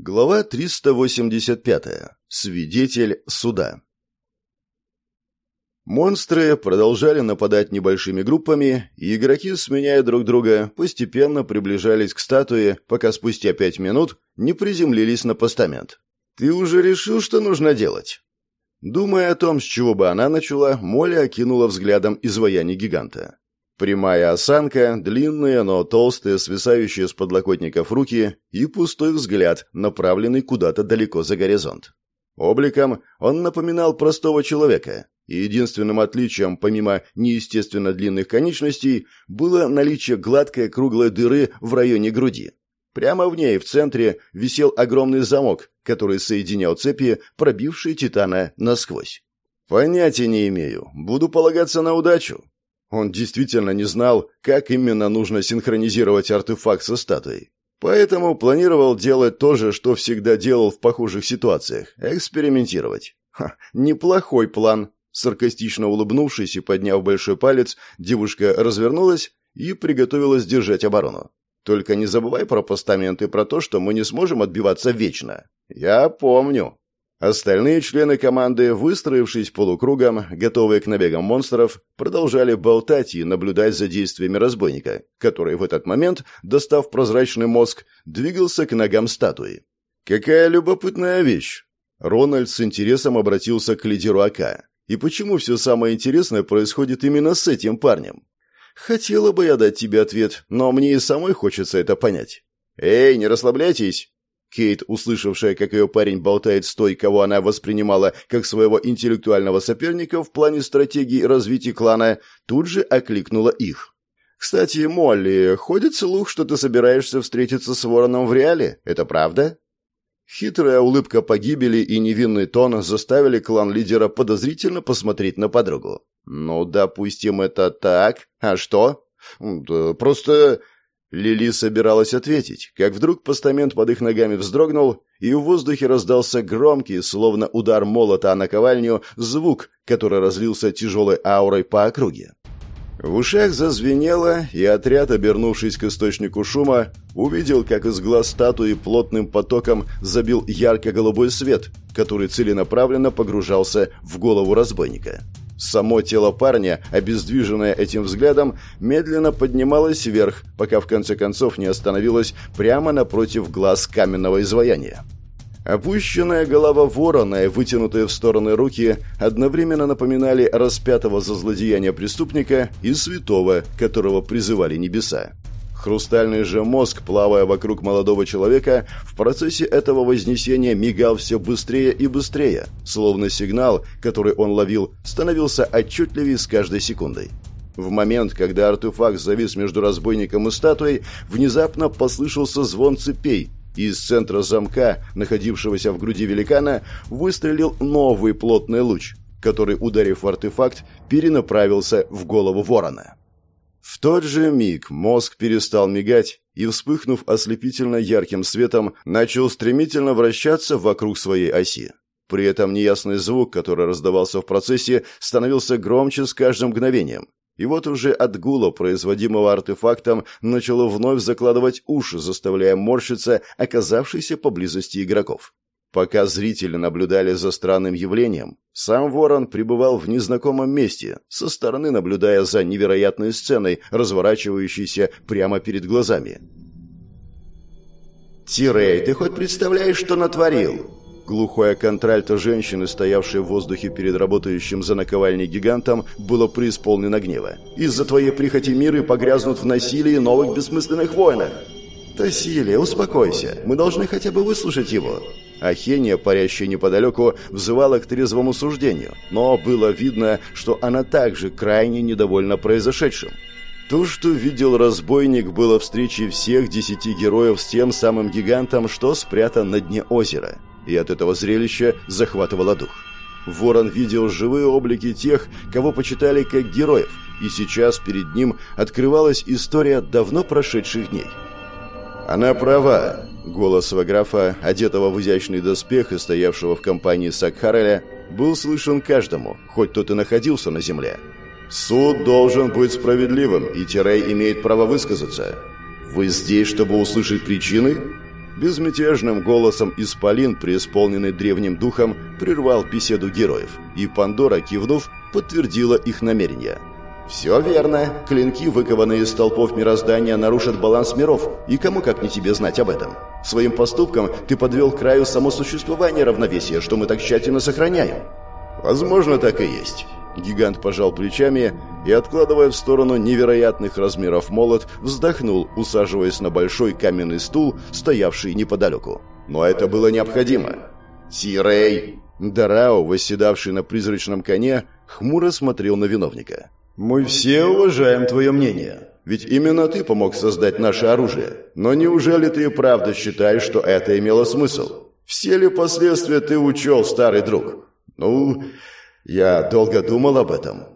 Глава 385. Свидетель суда. Монстры продолжали нападать небольшими группами, и игроки, сменяя друг друга, постепенно приближались к статуе, пока спустя пять минут не приземлились на постамент. «Ты уже решил, что нужно делать?» Думая о том, с чего бы она начала, Молли окинула взглядом изваяние гиганта. Прямая осанка, длинные, но толстые, свисающие с подлокотников руки и пустой взгляд, направленный куда-то далеко за горизонт. Обликом он напоминал простого человека, и единственным отличием, помимо неестественно длинных конечностей, было наличие гладкой круглой дыры в районе груди. Прямо в ней, в центре, висел огромный замок, который соединял цепи, пробившие Титана насквозь. «Понятия не имею. Буду полагаться на удачу», он действительно не знал, как именно нужно синхронизировать артефакт со статуей. Поэтому планировал делать то же, что всегда делал в похожих ситуациях – экспериментировать. Ха, неплохой план. Саркастично улыбнувшись и подняв большой палец, девушка развернулась и приготовилась держать оборону. «Только не забывай про постамент и про то, что мы не сможем отбиваться вечно». «Я помню», Остальные члены команды, выстроившись полукругом, готовые к набегам монстров, продолжали болтать и наблюдать за действиями разбойника, который в этот момент, достав прозрачный мозг, двигался к ногам статуи. «Какая любопытная вещь!» Рональд с интересом обратился к лидеру АК. «И почему все самое интересное происходит именно с этим парнем?» «Хотела бы я дать тебе ответ, но мне и самой хочется это понять». «Эй, не расслабляйтесь!» Кейт, услышавшая, как ее парень болтает с той, кого она воспринимала как своего интеллектуального соперника в плане стратегии развития клана, тут же окликнула их. «Кстати, Молли, ходит слух, что ты собираешься встретиться с Вороном в реале. Это правда?» Хитрая улыбка погибели и невинный тон заставили клан-лидера подозрительно посмотреть на подругу. «Ну, допустим, это так. А что?» «Да просто Лили собиралась ответить, как вдруг постамент под их ногами вздрогнул, и в воздухе раздался громкий, словно удар молота о наковальню, звук, который разлился тяжелой аурой по округе. В ушах зазвенело, и отряд, обернувшись к источнику шума, увидел, как из глаз статуи плотным потоком забил ярко-голубой свет, который целенаправленно погружался в голову разбойника. Само тело парня, обездвиженное этим взглядом, медленно поднималось вверх, пока в конце концов не остановилось прямо напротив глаз каменного изваяния. Опущенная голова ворона и вытянутые в стороны руки одновременно напоминали распятого за злодеяние преступника и святого, которого призывали небеса. Хрустальный же мозг, плавая вокруг молодого человека, в процессе этого вознесения мигал все быстрее и быстрее, словно сигнал, который он ловил, становился отчетливее с каждой секундой. В момент, когда артефакт завис между разбойником и статуей, внезапно послышался звон цепей, и из центра замка, находившегося в груди великана, выстрелил новый плотный луч, который, ударив в артефакт, перенаправился в голову ворона. В тот же миг мозг перестал мигать и, вспыхнув ослепительно ярким светом, начал стремительно вращаться вокруг своей оси. При этом неясный звук, который раздавался в процессе, становился громче с каждым мгновением. И вот уже от гула, производимого артефактом, начало вновь закладывать уши, заставляя морщиться оказавшихся поблизости игроков. Пока зрители наблюдали за странным явлением, сам Ворон пребывал в незнакомом месте, со стороны наблюдая за невероятной сценой, разворачивающейся прямо перед глазами. «Тирей, ты хоть представляешь, что натворил?» Глухое контральто женщины, стоявшей в воздухе перед работающим за наковальней гигантом, было преисполнено гнева. «Из-за твоей прихоти миры погрязнут в насилии новых бессмысленных войнах!» «Тассилия, успокойся, мы должны хотя бы выслушать его!» А Хения, парящая неподалеку, взывала к трезвому суждению, но было видно, что она также крайне недовольна произошедшим. То, что видел разбойник, было встречей всех десяти героев с тем самым гигантом, что спрятан на дне озера, и от этого зрелища захватывало дух. Ворон видел живые облики тех, кого почитали как героев, и сейчас перед ним открывалась история давно прошедших дней. «Она права», Голос Ваграфа, одетого в изящный доспех и стоявшего в компании Сакхареля, был слышен каждому, хоть тот и находился на земле. «Суд должен быть справедливым, и Тирей имеет право высказаться. Вы здесь, чтобы услышать причины?» Безмятежным голосом исполин, преисполненный древним духом, прервал беседу героев, и Пандора, кивнув, подтвердила их намерения. «Все верно. Клинки, выкованные из столпов мироздания, нарушат баланс миров, и кому как не тебе знать об этом. Своим поступком ты подвел к краю само существование равновесия, что мы так тщательно сохраняем». «Возможно, так и есть». Гигант пожал плечами и, откладывая в сторону невероятных размеров молот, вздохнул, усаживаясь на большой каменный стул, стоявший неподалеку. Но это было необходимо. «Тирей!» Дарао, восседавший на призрачном коне, хмуро смотрел на виновника. «Мы все уважаем твое мнение. Ведь именно ты помог создать наше оружие. Но неужели ты и правда считаешь, что это имело смысл? Все ли последствия ты учел, старый друг? Ну, я долго думал об этом.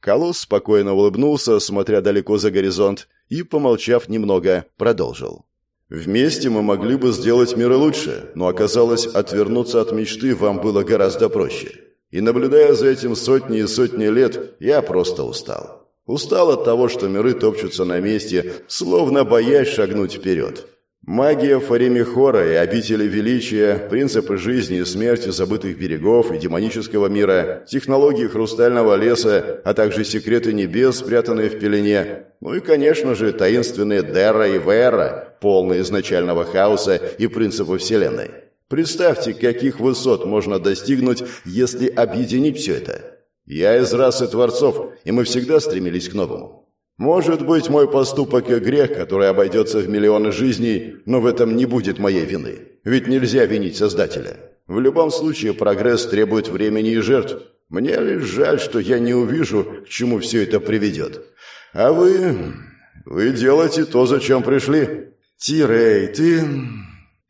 Колосс спокойно улыбнулся, смотря далеко за горизонт, и, помолчав немного, продолжил. «Вместе мы могли бы сделать мир лучше, но оказалось, отвернуться от мечты вам было гораздо проще. И наблюдая за этим сотни и сотни лет, я просто устал. Устал от того, что миры топчутся на месте, словно боясь шагнуть вперед. Магия Фаремихора и обители величия, принципы жизни и смерти забытых берегов и демонического мира, технологии хрустального леса, а также секреты небес, спрятанные в пелене, ну и, конечно же, таинственные Дерра и Вера, полные изначального хаоса и принципы Вселенной. Представьте, каких высот можно достигнуть, если объединить все это. Я из расы Творцов, и мы всегда стремились к новому. Может быть, мой поступок и грех, который обойдется в миллионы жизней, но в этом не будет моей вины. Ведь нельзя винить Создателя. В любом случае, прогресс требует времени и жертв. Мне лишь жаль, что я не увижу, к чему все это приведет. А вы... вы делаете то, зачем пришли. Тирей, ты...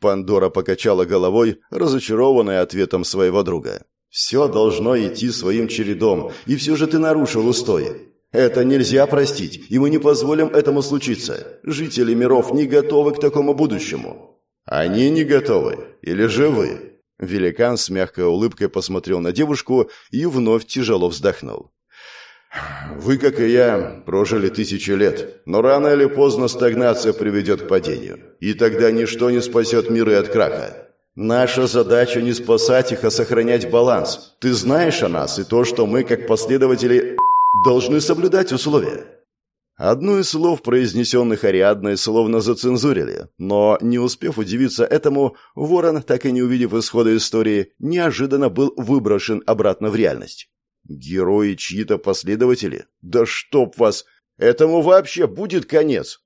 Пандора покачала головой, разочарованная ответом своего друга. «Все должно идти своим чередом, и все же ты нарушил устои. Это нельзя простить, и мы не позволим этому случиться. Жители миров не готовы к такому будущему. Они не готовы. Или же вы?» Великан с мягкой улыбкой посмотрел на девушку и вновь тяжело вздохнул. «Вы, как и я, прожили тысячи лет, но рано или поздно стагнация приведет к падению, и тогда ничто не спасет миры от краха. Наша задача не спасать их, а сохранять баланс. Ты знаешь о нас и то, что мы, как последователи должны соблюдать условия». Одно из слов, произнесенных Ариадной, словно зацензурили, но, не успев удивиться этому, Ворон, так и не увидев исхода истории, неожиданно был выброшен обратно в реальность. «Герои чьи-то последователи? Да чтоб вас! Этому вообще будет конец!»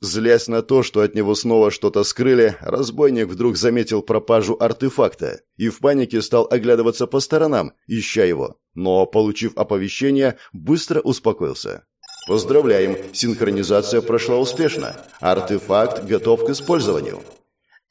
Злясь на то, что от него снова что-то скрыли, разбойник вдруг заметил пропажу артефакта и в панике стал оглядываться по сторонам, ища его. Но, получив оповещение, быстро успокоился. Поздравляем, синхронизация прошла успешно. Артефакт готов к использованию.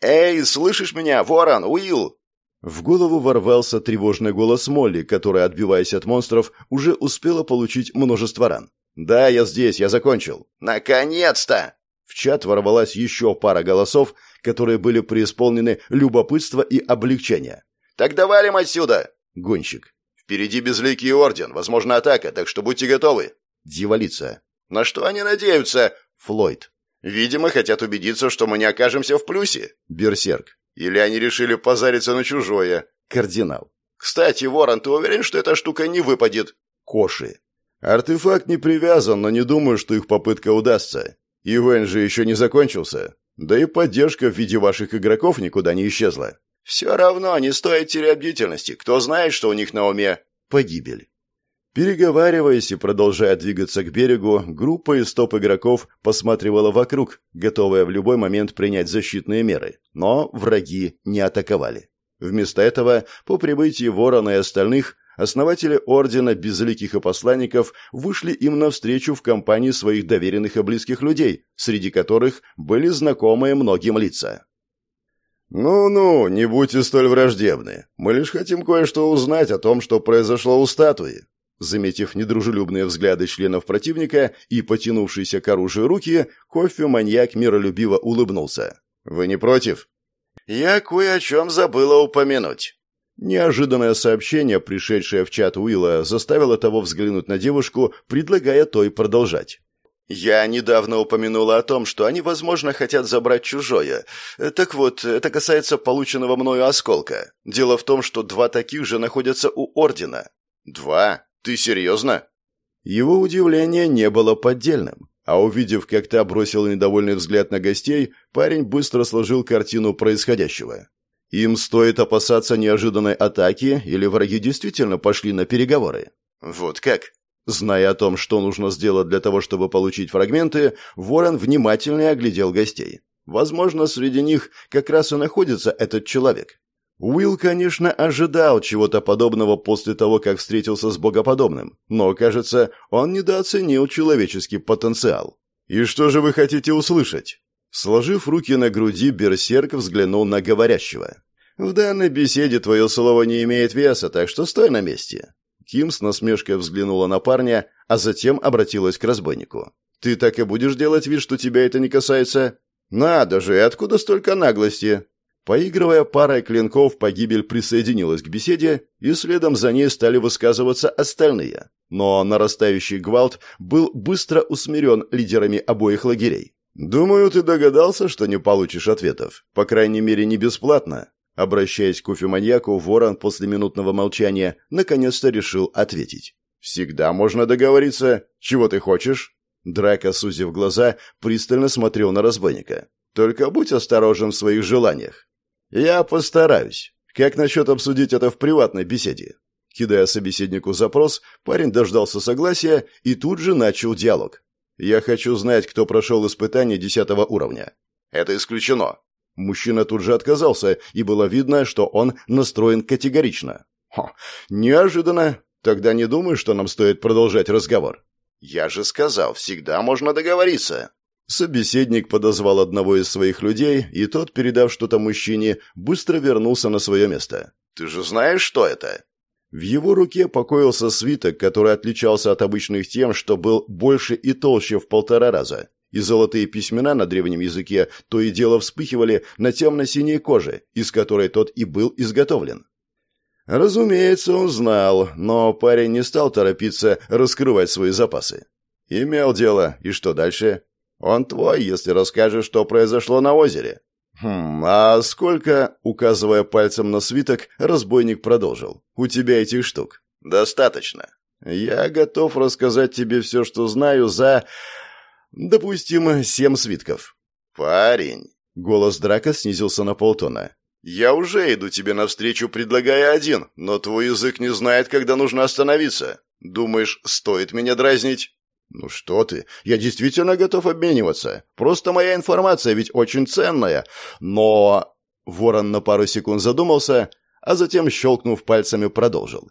«Эй, слышишь меня, Ворон, Уилл?» В голову ворвался тревожный голос Молли, которая, отбиваясь от монстров, уже успела получить множество ран. «Да, я здесь, я закончил». «Наконец-то!» В чат ворвалась еще пара голосов, которые были преисполнены любопытства и облегчения. «Так валим отсюда!» Гонщик. «Впереди безликий орден, возможно, атака, так что будьте готовы!» Дьяволица. «На что они надеются?» Флойд. «Видимо, хотят убедиться, что мы не окажемся в плюсе». Берсерк. «Или они решили позариться на чужое?» Кардинал. «Кстати, Ворон, ты уверен, что эта штука не выпадет?» Коши. «Артефакт не привязан, но не думаю, что их попытка удастся. Ивент же еще не закончился. Да и поддержка в виде ваших игроков никуда не исчезла. Все равно не стоит терять бдительности. Кто знает, что у них на уме? Погибель. Переговариваясь и продолжая двигаться к берегу, группа из топ-игроков посматривала вокруг, готовая в любой момент принять защитные меры. Но враги не атаковали. Вместо этого, по прибытии Ворона и остальных, основатели Ордена Безликих и Посланников вышли им навстречу в компании своих доверенных и близких людей, среди которых были знакомые многим лица. «Ну-ну, не будьте столь враждебны. Мы лишь хотим кое-что узнать о том, что произошло у статуи». Заметив недружелюбные взгляды членов противника и потянувшиеся к оружию руки, кофе-маньяк миролюбиво улыбнулся. «Вы не против?» «Я кое о чем забыла упомянуть». Неожиданное сообщение, пришедшее в чат Уилла, заставило того взглянуть на девушку, предлагая той продолжать. Я недавно упомянула о том, что они, возможно, хотят забрать чужое. Так вот, это касается полученного мною осколка. Дело в том, что два таких же находятся у Ордена. Два? Ты серьезно? Его удивление не было поддельным. А увидев, как та бросил недовольный взгляд на гостей, парень быстро сложил картину происходящего. Им стоит опасаться неожиданной атаки, или враги действительно пошли на переговоры? Вот как? Зная о том, что нужно сделать для того, чтобы получить фрагменты, Ворон внимательно оглядел гостей. Возможно, среди них как раз и находится этот человек. Уилл, конечно, ожидал чего-то подобного после того, как встретился с богоподобным, но, кажется, он недооценил человеческий потенциал. «И что же вы хотите услышать?» Сложив руки на груди, берсерк взглянул на говорящего. «В данной беседе твое слово не имеет веса, так что стой на месте». Ким с насмешкой взглянула на парня, а затем обратилась к разбойнику. «Ты так и будешь делать вид, что тебя это не касается?» «Надо же, откуда столько наглости?» Поигрывая парой клинков, погибель присоединилась к беседе, и следом за ней стали высказываться остальные. Но нарастающий гвалт был быстро усмирен лидерами обоих лагерей. «Думаю, ты догадался, что не получишь ответов. По крайней мере, не бесплатно». Обращаясь к кофеманьяку, Ворон после минутного молчания наконец-то решил ответить. «Всегда можно договориться. Чего ты хочешь?» Драка, сузив глаза, пристально смотрел на разбойника. «Только будь осторожен в своих желаниях». «Я постараюсь. Как насчет обсудить это в приватной беседе?» Кидая собеседнику запрос, парень дождался согласия и тут же начал диалог. Я хочу знать, кто прошел испытание десятого уровня. Это исключено. Мужчина тут же отказался, и было видно, что он настроен категорично. Хо, неожиданно. Тогда не думаю, что нам стоит продолжать разговор. Я же сказал, всегда можно договориться. Собеседник подозвал одного из своих людей, и тот, передав что-то мужчине, быстро вернулся на свое место. «Ты же знаешь, что это?» В его руке покоился свиток, который отличался от обычных тем, что был больше и толще в полтора раза. И золотые письмена на древнем языке то и дело вспыхивали на темно-синей коже, из которой тот и был изготовлен. Разумеется, он знал, но парень не стал торопиться раскрывать свои запасы. Имел дело, и что дальше? Он твой, если расскажешь, что произошло на озере. «Хм, а сколько?» — указывая пальцем на свиток, разбойник продолжил. «У тебя этих штук?» «Достаточно. Я готов рассказать тебе все, что знаю, за... допустим, семь свитков». «Парень!» — голос Драка снизился на полтона. «Я уже иду тебе навстречу, предлагая один, но твой язык не знает, когда нужно остановиться. Думаешь, стоит меня дразнить?» «Ну что ты, я действительно готов обмениваться. Просто моя информация ведь очень ценная. Но...» Ворон на пару секунд задумался, а затем, щелкнув пальцами, продолжил.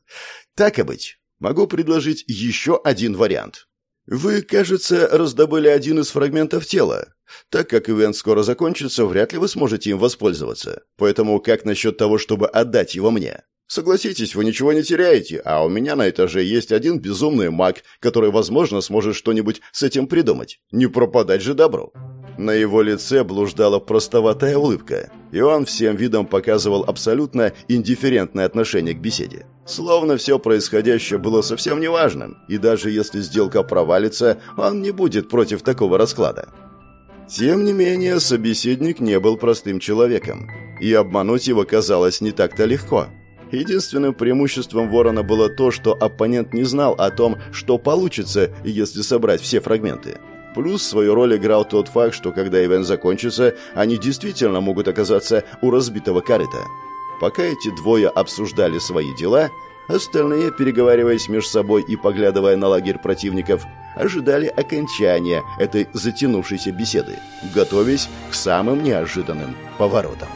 «Так и быть. Могу предложить еще один вариант. Вы, кажется, раздобыли один из фрагментов тела. Так как ивент скоро закончится, вряд ли вы сможете им воспользоваться. Поэтому как насчет того, чтобы отдать его мне? Согласитесь, вы ничего не теряете, а у меня на этаже есть один безумный маг, который, возможно, сможет что-нибудь с этим придумать. Не пропадать же добро. На его лице блуждала простоватая улыбка, и он всем видом показывал абсолютно индифферентное отношение к беседе. Словно все происходящее было совсем неважным, и даже если сделка провалится, он не будет против такого расклада. Тем не менее, собеседник не был простым человеком, и обмануть его казалось не так-то легко – Единственным преимуществом Ворона было то, что оппонент не знал о том, что получится, если собрать все фрагменты. Плюс свою роль играл тот факт, что когда ивент закончится, они действительно могут оказаться у разбитого корыта. Пока эти двое обсуждали свои дела, остальные, переговариваясь между собой и поглядывая на лагерь противников, ожидали окончания этой затянувшейся беседы, готовясь к самым неожиданным поворотам.